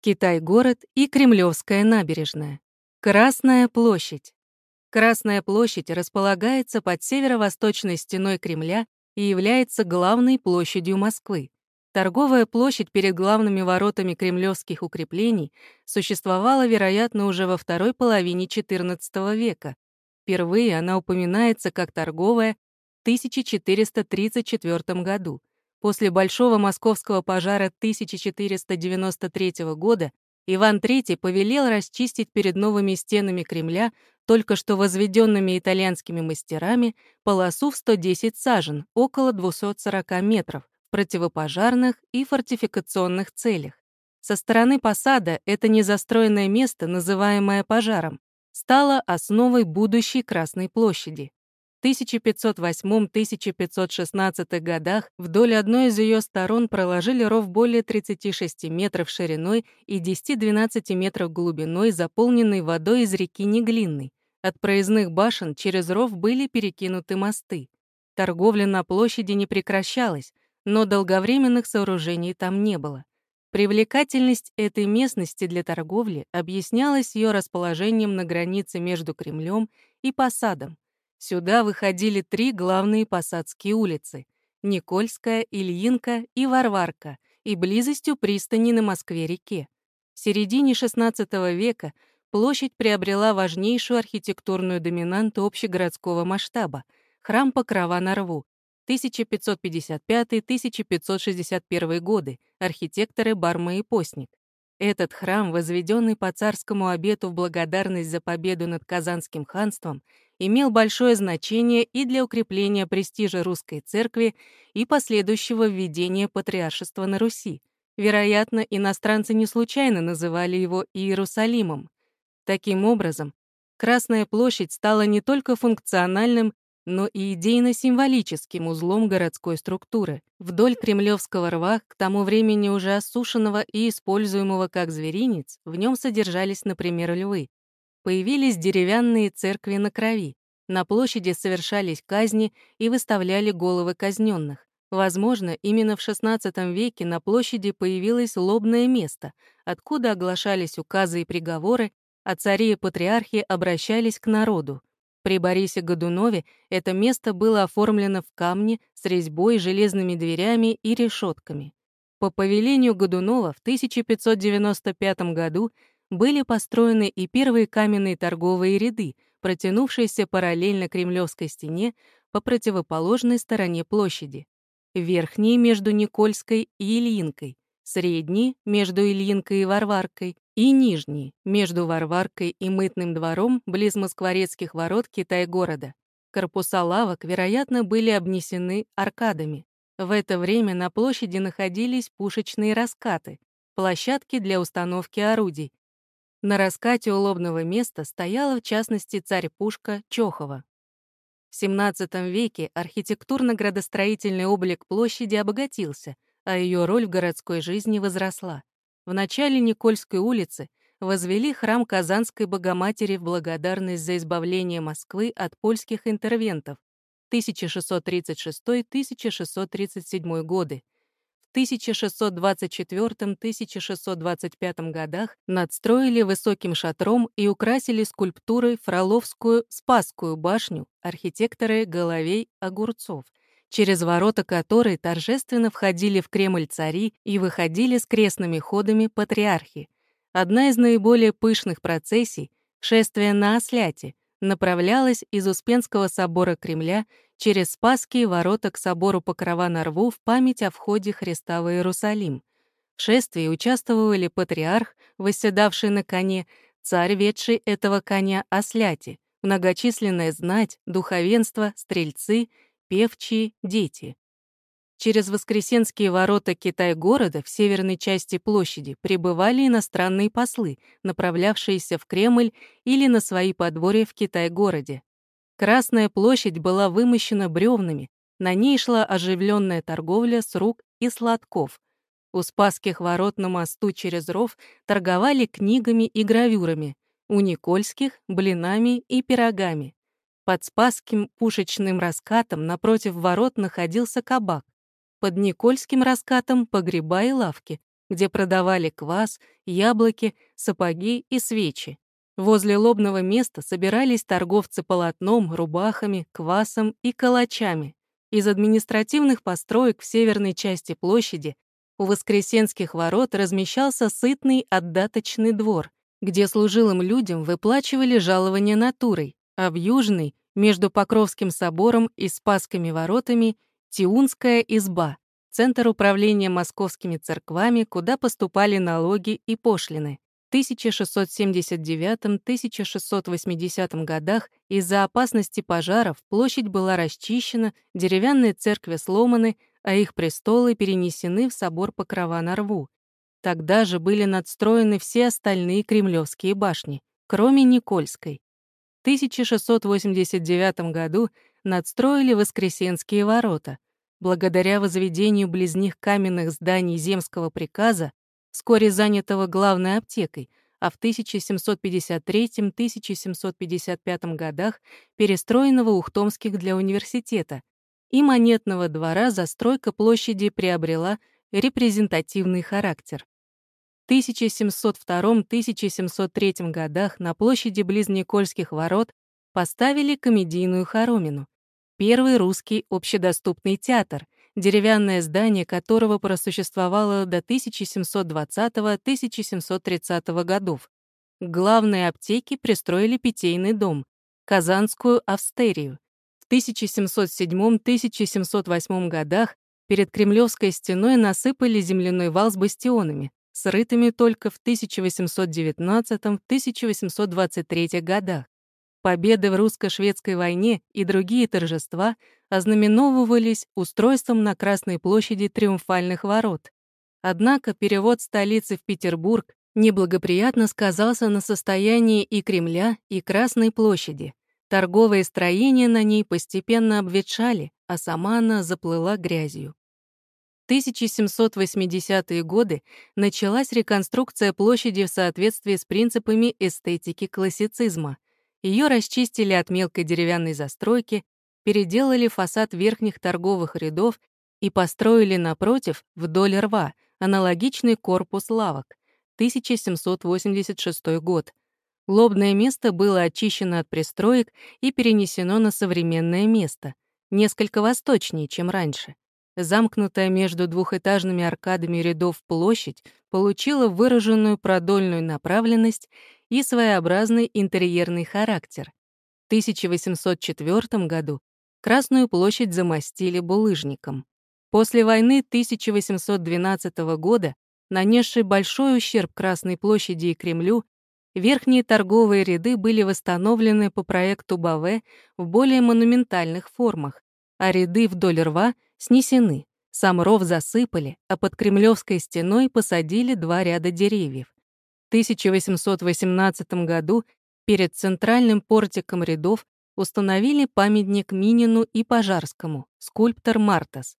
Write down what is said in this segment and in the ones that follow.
Китай-город и Кремлевская набережная. Красная площадь. Красная площадь располагается под северо-восточной стеной Кремля и является главной площадью Москвы. Торговая площадь перед главными воротами кремлевских укреплений существовала, вероятно, уже во второй половине XIV века. Впервые она упоминается как торговая в 1434 году. После Большого московского пожара 1493 года Иван III повелел расчистить перед новыми стенами Кремля, только что возведенными итальянскими мастерами, полосу в 110 сажен, около 240 метров, в противопожарных и фортификационных целях. Со стороны посада это незастроенное место, называемое пожаром, стало основой будущей Красной площади. 1508-1516 годах вдоль одной из ее сторон проложили ров более 36 метров шириной и 10-12 метров глубиной, заполненный водой из реки Неглинной. От проездных башен через ров были перекинуты мосты. Торговля на площади не прекращалась, но долговременных сооружений там не было. Привлекательность этой местности для торговли объяснялась ее расположением на границе между Кремлем и Посадом, Сюда выходили три главные посадские улицы — Никольская, Ильинка и Варварка, и близостью пристани на Москве-реке. В середине XVI века площадь приобрела важнейшую архитектурную доминанту общегородского масштаба — храм Покрова на Рву, 1555-1561 годы, архитекторы Барма и Постник. Этот храм, возведенный по царскому обету в благодарность за победу над Казанским ханством, имел большое значение и для укрепления престижа русской церкви и последующего введения патриаршества на Руси. Вероятно, иностранцы не случайно называли его Иерусалимом. Таким образом, Красная площадь стала не только функциональным, но и идейно-символическим узлом городской структуры. Вдоль Кремлевского рва, к тому времени уже осушенного и используемого как зверинец, в нем содержались, например, львы. Появились деревянные церкви на крови. На площади совершались казни и выставляли головы казненных. Возможно, именно в XVI веке на площади появилось лобное место, откуда оглашались указы и приговоры, а цари и патриархи обращались к народу. При Борисе Годунове это место было оформлено в камне с резьбой, железными дверями и решетками. По повелению Годунова в 1595 году были построены и первые каменные торговые ряды, протянувшиеся параллельно Кремлевской стене по противоположной стороне площади. Верхние между Никольской и Ильинкой, средние между Ильинкой и Варваркой и нижние между Варваркой и Мытным двором близ Москворецких ворот Китай-города. Корпуса лавок, вероятно, были обнесены аркадами. В это время на площади находились пушечные раскаты, площадки для установки орудий, на раскате у лобного места стояла в частности царь-пушка Чохова. В XVII веке архитектурно-градостроительный облик площади обогатился, а ее роль в городской жизни возросла. В начале Никольской улицы возвели храм Казанской Богоматери в благодарность за избавление Москвы от польских интервентов 1636-1637 годы, 1624-1625 годах надстроили высоким шатром и украсили скульптурой Фроловскую Спасскую башню архитекторы Головей Огурцов, через ворота которой торжественно входили в Кремль цари и выходили с крестными ходами патриархи. Одна из наиболее пышных процессий — шествие на Осляте — направлялась из Успенского собора Кремля через Спасские ворота к собору Покрова на Рву в память о входе Христа в Иерусалим. В шествии участвовали патриарх, восседавший на коне, царь, ведший этого коня Осляти, многочисленная знать, духовенство, стрельцы, певчие, дети. Через Воскресенские ворота Китай-города в северной части площади прибывали иностранные послы, направлявшиеся в Кремль или на свои подворья в Китай-городе. Красная площадь была вымощена бревнами, на ней шла оживленная торговля с рук и сладков. У Спасских ворот на мосту через ров торговали книгами и гравюрами, у Никольских — блинами и пирогами. Под Спасским пушечным раскатом напротив ворот находился кабак, под Никольским раскатом погреба и лавки, где продавали квас, яблоки, сапоги и свечи. Возле лобного места собирались торговцы полотном, рубахами, квасом и калачами. Из административных построек в северной части площади у Воскресенских ворот размещался сытный отдаточный двор, где служилым людям выплачивали жалования натурой, а в южной, между Покровским собором и Спасскими воротами, Тиунская изба, центр управления московскими церквами, куда поступали налоги и пошлины. 1679-1680 годах из-за опасности пожаров площадь была расчищена, деревянные церкви сломаны, а их престолы перенесены в собор Покрова на Рву. Тогда же были надстроены все остальные кремлевские башни, кроме Никольской. В 1689 году надстроили Воскресенские ворота. Благодаря возведению близ них каменных зданий земского приказа вскоре занятого главной аптекой, а в 1753-1755 годах перестроенного Ухтомских для университета, и монетного двора застройка площади приобрела репрезентативный характер. В 1702-1703 годах на площади близ Никольских ворот поставили комедийную хоромину, первый русский общедоступный театр — деревянное здание которого просуществовало до 1720-1730 годов. К главной аптеке пристроили питейный дом, Казанскую австерию. В 1707-1708 годах перед Кремлевской стеной насыпали земляной вал с бастионами, срытыми только в 1819-1823 годах. Победы в русско-шведской войне и другие торжества ознаменовывались устройством на Красной площади триумфальных ворот. Однако перевод столицы в Петербург неблагоприятно сказался на состоянии и Кремля, и Красной площади. Торговые строения на ней постепенно обветшали, а сама она заплыла грязью. В 1780-е годы началась реконструкция площади в соответствии с принципами эстетики классицизма — ее расчистили от мелкой деревянной застройки, переделали фасад верхних торговых рядов и построили напротив, вдоль рва, аналогичный корпус лавок. 1786 год. Лобное место было очищено от пристроек и перенесено на современное место, несколько восточнее, чем раньше. Замкнутая между двухэтажными аркадами рядов площадь получила выраженную продольную направленность и своеобразный интерьерный характер. В 1804 году Красную площадь замостили булыжником. После войны 1812 года, нанесшей большой ущерб Красной площади и Кремлю, верхние торговые ряды были восстановлены по проекту Баве в более монументальных формах, а ряды вдоль рва снесены. Сам ров засыпали, а под Кремлевской стеной посадили два ряда деревьев. 1818 году перед центральным портиком рядов установили памятник Минину и Пожарскому, скульптор Мартас.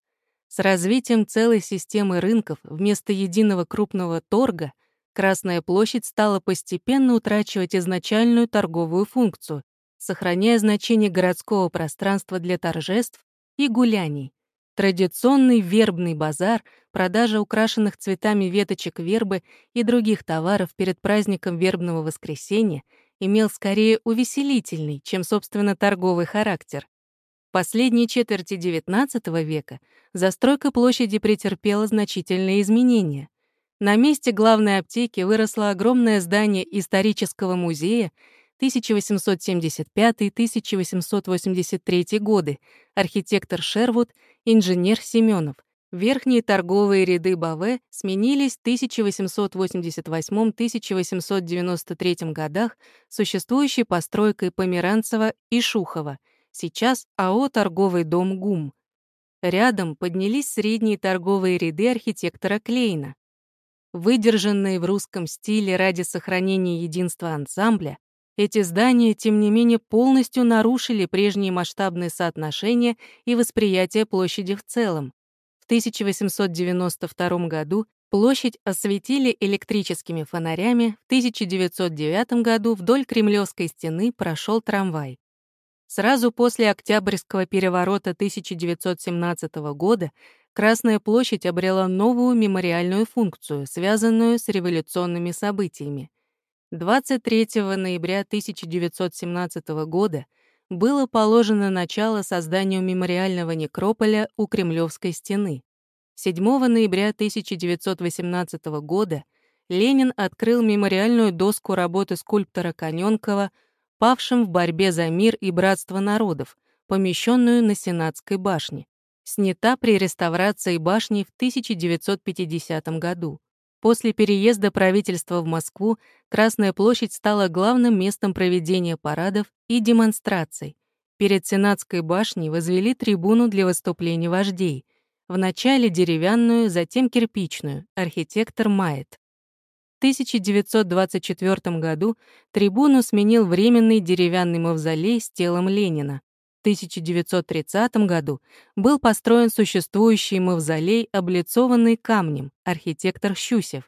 С развитием целой системы рынков вместо единого крупного торга Красная площадь стала постепенно утрачивать изначальную торговую функцию, сохраняя значение городского пространства для торжеств и гуляний, Традиционный вербный базар, продажа украшенных цветами веточек вербы и других товаров перед праздником вербного воскресенья имел скорее увеселительный, чем, собственно, торговый характер. В последней четверти XIX века застройка площади претерпела значительные изменения. На месте главной аптеки выросло огромное здание исторического музея 1875-1883 годы, архитектор Шервуд, инженер Семенов. Верхние торговые ряды Баве сменились в 1888-1893 годах существующей постройкой Померанцева и Шухова, сейчас АО «Торговый дом ГУМ». Рядом поднялись средние торговые ряды архитектора Клейна. Выдержанные в русском стиле ради сохранения единства ансамбля, эти здания, тем не менее, полностью нарушили прежние масштабные соотношения и восприятие площади в целом. В 1892 году площадь осветили электрическими фонарями, в 1909 году вдоль Кремлевской стены прошел трамвай. Сразу после Октябрьского переворота 1917 года Красная площадь обрела новую мемориальную функцию, связанную с революционными событиями. 23 ноября 1917 года было положено начало созданию мемориального некрополя у Кремлевской стены. 7 ноября 1918 года Ленин открыл мемориальную доску работы скульптора Конёнкова, павшим в борьбе за мир и братство народов, помещенную на Сенатской башне. Снята при реставрации башни в 1950 году. После переезда правительства в Москву Красная площадь стала главным местом проведения парадов и демонстраций. Перед Сенатской башней возвели трибуну для выступлений вождей. Вначале деревянную, затем кирпичную, архитектор Майет. 1924 году трибуну сменил временный деревянный мавзолей с телом Ленина. В 1930 году был построен существующий мавзолей, облицованный камнем, архитектор Щусев.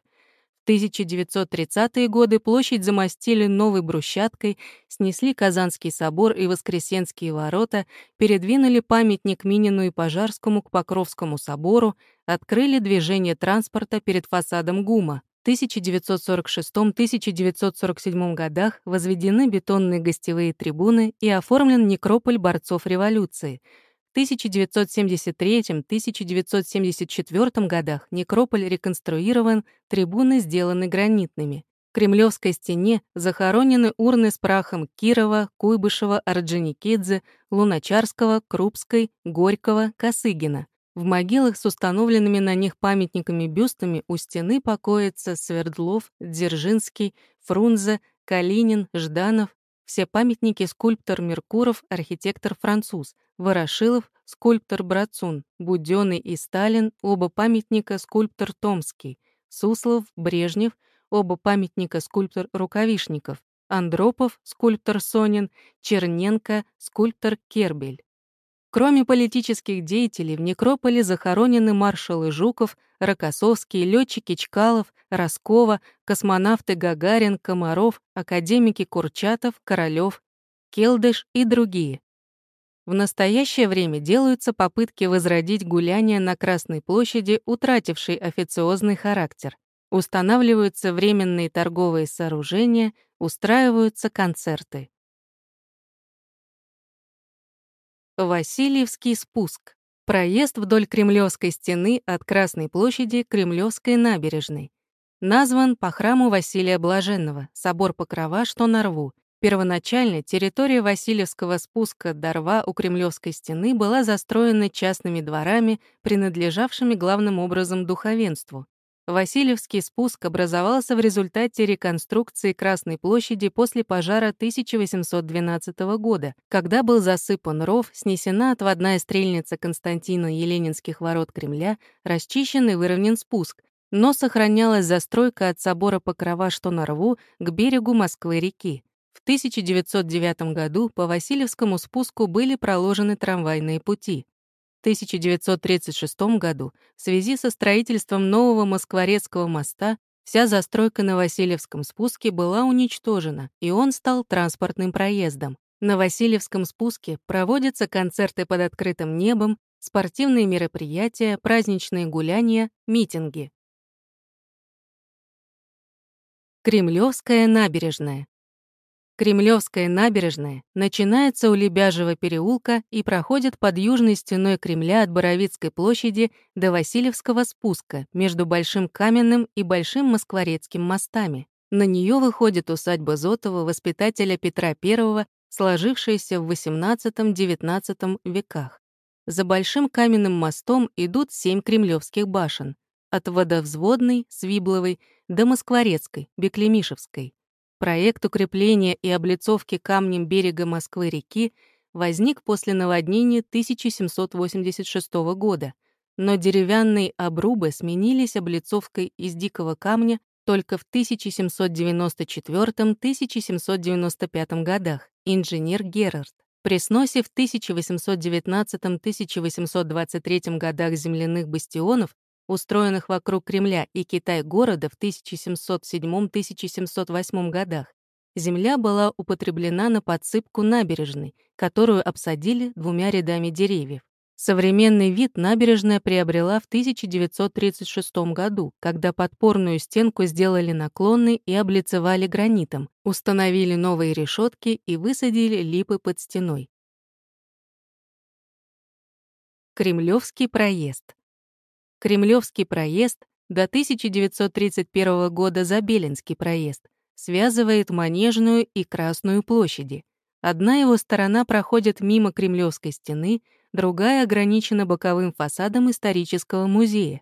В 1930-е годы площадь замостили новой брусчаткой, снесли Казанский собор и Воскресенские ворота, передвинули памятник Минину и Пожарскому к Покровскому собору, открыли движение транспорта перед фасадом ГУМа, 1946-1947 годах возведены бетонные гостевые трибуны и оформлен некрополь борцов революции. В 1973-1974 годах некрополь реконструирован, трибуны сделаны гранитными. В Кремлевской стене захоронены урны с прахом Кирова, Куйбышева, Орджоникидзе, Луначарского, Крупской, Горького, Косыгина. В могилах с установленными на них памятниками-бюстами у стены покоятся Свердлов, Дзержинский, Фрунзе, Калинин, Жданов. Все памятники скульптор Меркуров, архитектор-француз, Ворошилов, скульптор Брацун, Будённый и Сталин, оба памятника скульптор Томский, Суслов, Брежнев, оба памятника скульптор Рукавишников, Андропов, скульптор Сонин, Черненко, скульптор Кербель. Кроме политических деятелей, в некрополе захоронены маршалы Жуков, Рокоссовский, летчики Чкалов, Роскова, космонавты Гагарин, Комаров, академики Курчатов, Королёв, Келдыш и другие. В настоящее время делаются попытки возродить гуляния на Красной площади, утратившей официозный характер. Устанавливаются временные торговые сооружения, устраиваются концерты. Васильевский спуск. Проезд вдоль Кремлевской стены от Красной площади к Кремлевской набережной. Назван по храму Василия Блаженного, собор Покрова, что на рву. Первоначально территория Васильевского спуска до рва у Кремлевской стены была застроена частными дворами, принадлежавшими главным образом духовенству. Васильевский спуск образовался в результате реконструкции Красной площади после пожара 1812 года, когда был засыпан ров, снесена отводная стрельница Константина Еленинских ворот Кремля, расчищен и выровнен спуск, но сохранялась застройка от собора Покрова, что на рву, к берегу Москвы-реки. В 1909 году по Васильевскому спуску были проложены трамвайные пути. 1936 году в связи со строительством нового Москворецкого моста вся застройка на Васильевском спуске была уничтожена, и он стал транспортным проездом. На Васильевском спуске проводятся концерты под открытым небом, спортивные мероприятия, праздничные гуляния, митинги. Кремлевская набережная. Кремлевская набережная начинается у Лебяжьего переулка и проходит под южной стеной Кремля от Боровицкой площади до Васильевского спуска между Большим Каменным и Большим Москворецким мостами. На нее выходит усадьба Зотова, воспитателя Петра I, сложившаяся в XVIII-XIX веках. За Большим Каменным мостом идут семь кремлевских башен, от Водовзводной, Свибловой до Москворецкой, Беклемишевской. Проект укрепления и облицовки камнем берега Москвы-реки возник после наводнения 1786 года, но деревянные обрубы сменились облицовкой из дикого камня только в 1794-1795 годах, инженер Герард. При сносе в 1819-1823 годах земляных бастионов устроенных вокруг Кремля и Китай-города в 1707-1708 годах, земля была употреблена на подсыпку набережной, которую обсадили двумя рядами деревьев. Современный вид набережная приобрела в 1936 году, когда подпорную стенку сделали наклонной и облицевали гранитом, установили новые решетки и высадили липы под стеной. Кремлевский проезд. Кремлевский проезд до 1931 года Забелинский проезд связывает Манежную и Красную площади. Одна его сторона проходит мимо Кремлевской стены, другая ограничена боковым фасадом исторического музея.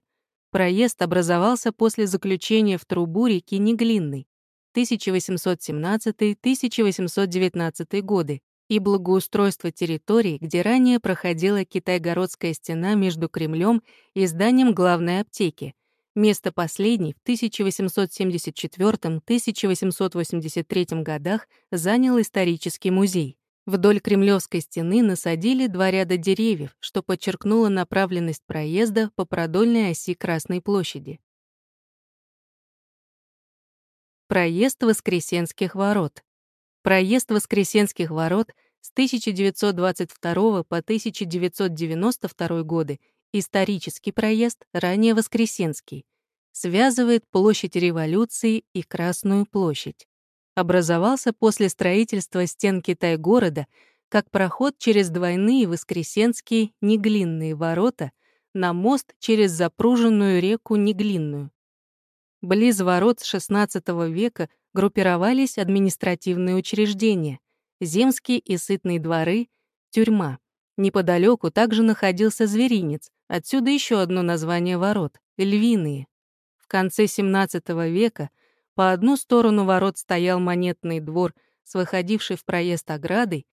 Проезд образовался после заключения в трубу реки Неглинной 1817-1819 годы и благоустройства территории, где ранее проходила Китайгородская стена между Кремлем и зданием главной аптеки. Место последней в 1874-1883 годах занял исторический музей. Вдоль Кремлевской стены насадили два ряда деревьев, что подчеркнуло направленность проезда по продольной оси Красной площади. Проезд Воскресенских ворот. Проезд Воскресенских ворот с 1922 по 1992 годы. Исторический проезд, ранее Воскресенский, связывает площадь Революции и Красную площадь. Образовался после строительства стен Китай-города как проход через двойные Воскресенские Неглинные ворота на мост через запруженную реку Неглинную. Близ ворот XVI века группировались административные учреждения, земские и сытные дворы, тюрьма. Неподалеку также находился зверинец, отсюда еще одно название ворот — львиные. В конце XVII века по одну сторону ворот стоял монетный двор с выходившей в проезд оградой,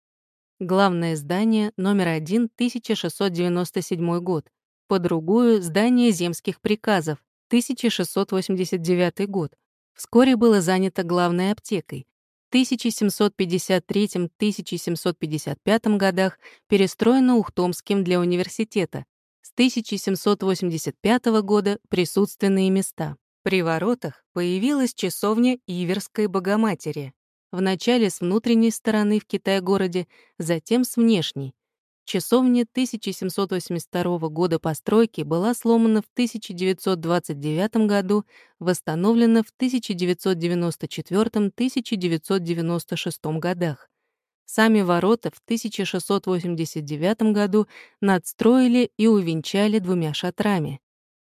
главное здание номер 1, 1697 год, по другую — здание земских приказов, 1689 год. Вскоре было занято главной аптекой. В 1753-1755 годах перестроено Ухтомским для университета. С 1785 года присутственные места. При воротах появилась часовня Иверской Богоматери, вначале с внутренней стороны в Китай-городе, затем с внешней. Часовня 1782 года постройки была сломана в 1929 году, восстановлена в 1994-1996 годах. Сами ворота в 1689 году надстроили и увенчали двумя шатрами.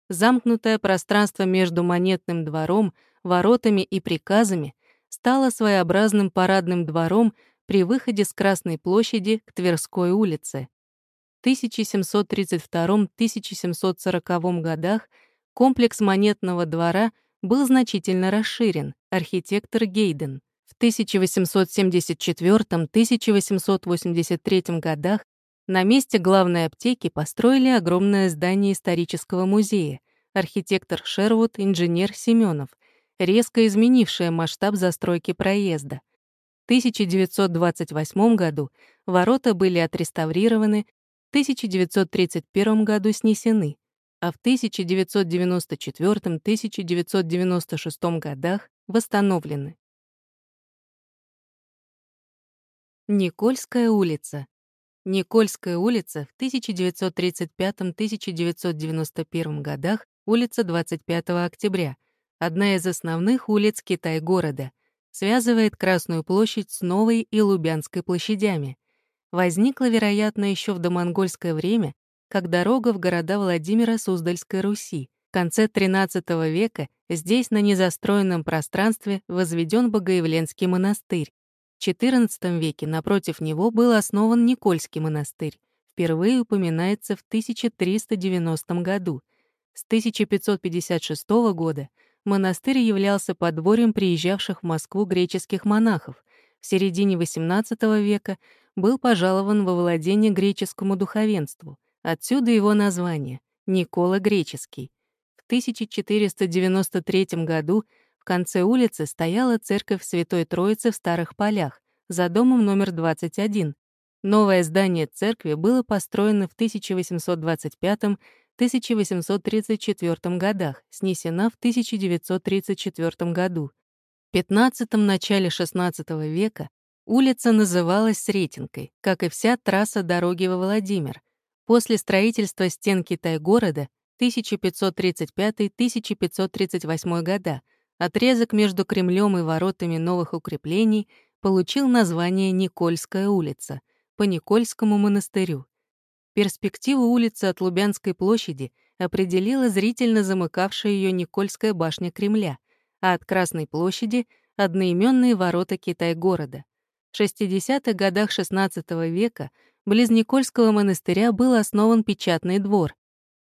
Замкнутое пространство между монетным двором, воротами и приказами стало своеобразным парадным двором при выходе с Красной площади к Тверской улице. В 1732-1740 годах комплекс монетного двора был значительно расширен, архитектор Гейден. В 1874-1883 годах на месте главной аптеки построили огромное здание исторического музея, архитектор Шервуд, инженер Семенов, резко изменившее масштаб застройки проезда. В 1928 году ворота были отреставрированы, в 1931 году снесены, а в 1994-1996 годах восстановлены. Никольская улица Никольская улица в 1935-1991 годах, улица 25 октября, одна из основных улиц Китай-города, связывает Красную площадь с Новой и Лубянской площадями. Возникла, вероятно, еще в домонгольское время, как дорога в города Владимира Суздальской Руси. В конце XIII века здесь, на незастроенном пространстве, возведен Богоявленский монастырь. В XIV веке напротив него был основан Никольский монастырь. Впервые упоминается в 1390 году. С 1556 года монастырь являлся подворьем приезжавших в Москву греческих монахов. В середине XVIII века был пожалован во владение греческому духовенству. Отсюда его название — Никола Греческий. В 1493 году конце улицы стояла церковь Святой Троицы в Старых Полях, за домом номер 21. Новое здание церкви было построено в 1825-1834 годах, снесена в 1934 году. В 15-м начале XVI века улица называлась Сретенкой, как и вся трасса дороги во Владимир. После строительства стен Китай-города 1535-1538 года отрезок между Кремлем и воротами новых укреплений получил название Никольская улица по Никольскому монастырю. Перспективу улицы от Лубянской площади определила зрительно замыкавшая ее Никольская башня Кремля, а от Красной площади — одноименные ворота Китай-города. В 60-х годах XVI века близ Никольского монастыря был основан печатный двор.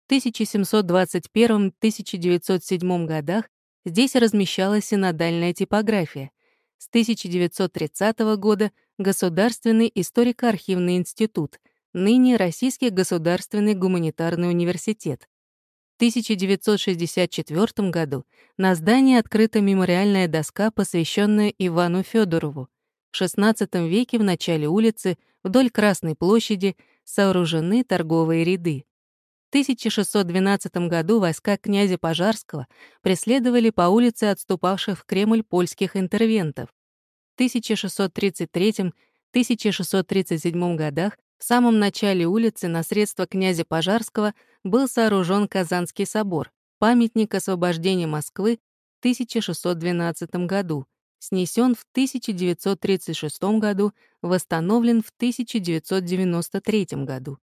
В 1721-1907 годах здесь размещалась синодальная типография. С 1930 года — Государственный историко-архивный институт, ныне Российский государственный гуманитарный университет. В 1964 году на здании открыта мемориальная доска, посвященная Ивану Федорову. В XVI веке в начале улицы вдоль Красной площади сооружены торговые ряды. В 1612 году войска князя Пожарского преследовали по улице отступавших в Кремль польских интервентов. В 1633-1637 годах в самом начале улицы на средства князя Пожарского был сооружен Казанский собор, памятник освобождения Москвы в 1612 году, снесен в 1936 году, восстановлен в 1993 году.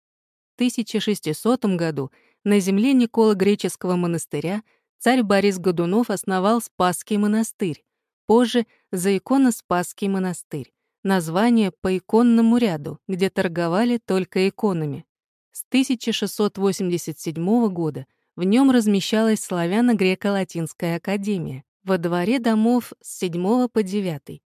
В 1600 году на земле Никола Греческого монастыря царь Борис Годунов основал Спасский монастырь, позже — Заиконо-Спасский монастырь название по иконному ряду, где торговали только иконами. С 1687 года в нем размещалась славяно-греко-латинская академия во дворе домов с 7 по 9.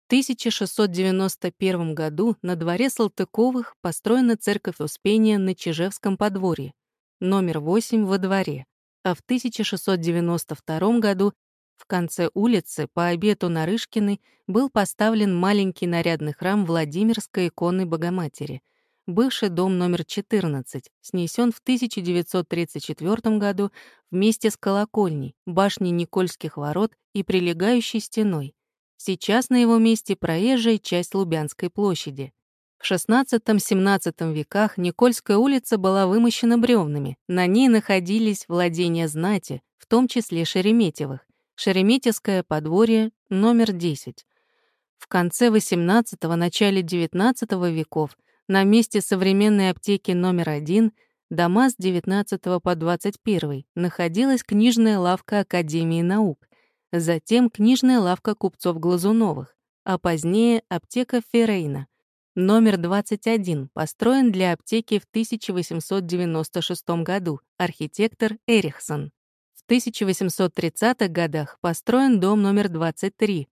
В 1691 году на дворе Салтыковых построена церковь Успения на Чижевском подворье, номер 8 во дворе, а в 1692 году в конце улицы, по обету Нарышкиной, был поставлен маленький нарядный храм Владимирской иконы Богоматери, бывший дом номер 14, снесен в 1934 году вместе с колокольней, башней Никольских ворот и прилегающей стеной. Сейчас на его месте проезжая часть Лубянской площади. В XVI-XVII веках Никольская улица была вымощена бревнами, на ней находились владения знати, в том числе Шереметьевых, Шереметьевское подворье, номер 10. В конце XVIII – начале XIX веков на месте современной аптеки номер 1 дома с 19 по 21 находилась книжная лавка Академии наук, затем книжная лавка купцов Глазуновых, а позднее аптека Феррейна. Номер 21 построен для аптеки в 1896 году, архитектор Эрихсон. 1830-х годах построен дом номер 23. В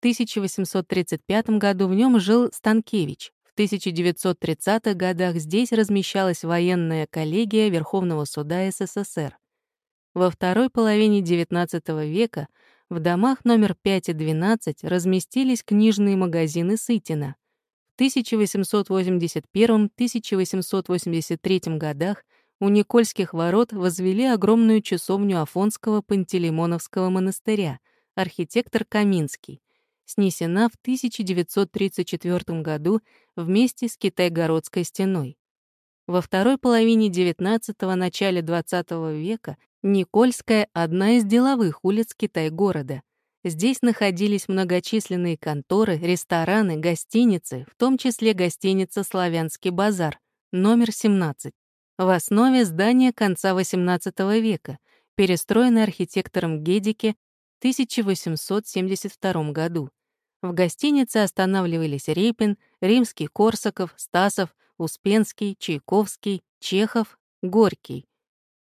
1835 году в нем жил Станкевич. В 1930-х годах здесь размещалась военная коллегия Верховного суда СССР. Во второй половине XIX века в домах номер 5 и 12 разместились книжные магазины Сытина. В 1881-1883 годах у Никольских ворот возвели огромную часовню Афонского Пантелеймоновского монастыря, архитектор Каминский, снесена в 1934 году вместе с Китайгородской стеной. Во второй половине XIX – начале XX века Никольская — одна из деловых улиц Китай-города. Здесь находились многочисленные конторы, рестораны, гостиницы, в том числе гостиница «Славянский базар», номер 17. В основе здания конца XVIII века, перестроенное архитектором Гедике в 1872 году. В гостинице останавливались Репин, Римский-Корсаков, Стасов, Успенский, Чайковский, Чехов, Горький.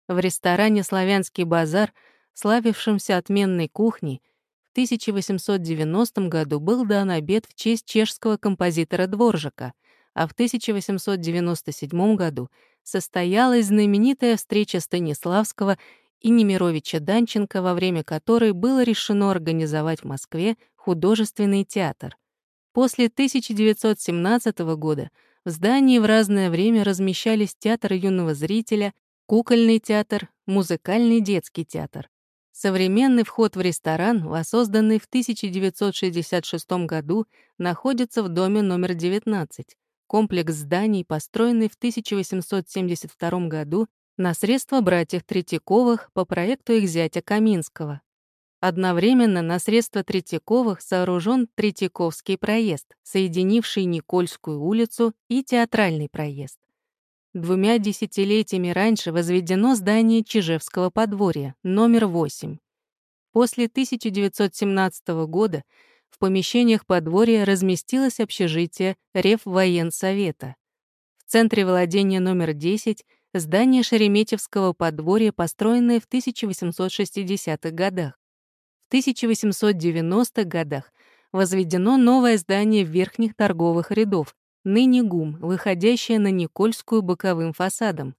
В ресторане «Славянский базар», славившемся отменной кухней, в 1890 году был дан обед в честь чешского композитора Дворжака, а в 1897 году состоялась знаменитая встреча Станиславского и Немировича Данченко, во время которой было решено организовать в Москве художественный театр. После 1917 года в здании в разное время размещались театр юного зрителя, кукольный театр, музыкальный детский театр. Современный вход в ресторан, воссозданный в 1966 году, находится в доме номер 19. Комплекс зданий, построенный в 1872 году на средства братьев Третьяковых по проекту их зятя Каминского. Одновременно на средства Третьяковых сооружен Третьяковский проезд, соединивший Никольскую улицу и Театральный проезд. Двумя десятилетиями раньше возведено здание Чижевского подворья, номер 8. После 1917 года в помещениях подворья разместилось общежитие Реввоенсовета. В центре владения номер 10 здание Шереметьевского подворья, построенное в 1860-х годах. 1890-х годах возведено новое здание верхних торговых рядов, ныне ГУМ, выходящее на Никольскую боковым фасадом.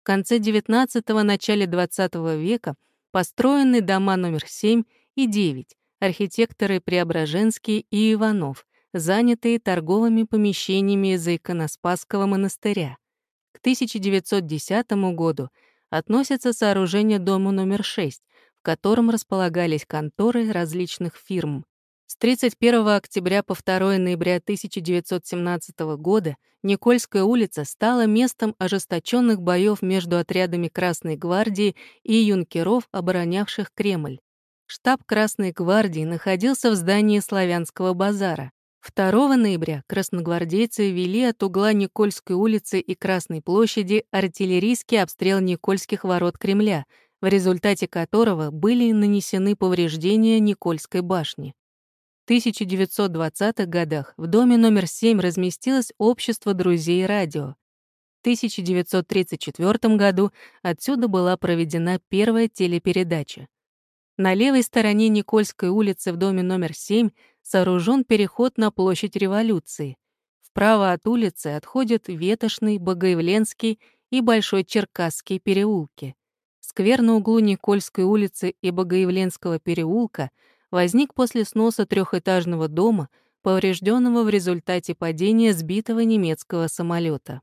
В конце XIX – начале XX века построены дома номер 7 и 9, архитекторы Преображенский и Иванов, занятые торговыми помещениями из Иконоспасского монастыря. К 1910 году относятся сооружения дома номер 6, котором располагались конторы различных фирм. С 31 октября по 2 ноября 1917 года Никольская улица стала местом ожесточенных боев между отрядами Красной гвардии и юнкеров, оборонявших Кремль. Штаб Красной гвардии находился в здании Славянского базара. 2 ноября красногвардейцы вели от угла Никольской улицы и Красной площади артиллерийский обстрел Никольских ворот Кремля — в результате которого были нанесены повреждения Никольской башни. В 1920-х годах в доме номер 7 разместилось общество друзей радио. В 1934 году отсюда была проведена первая телепередача. На левой стороне Никольской улицы в доме номер 7 сооружен переход на площадь революции. Вправо от улицы отходят Ветошный, Богоявленский и Большой Черкасский переулки. Сквер на углу Никольской улицы и Богоявленского переулка возник после сноса трехэтажного дома, поврежденного в результате падения сбитого немецкого самолета.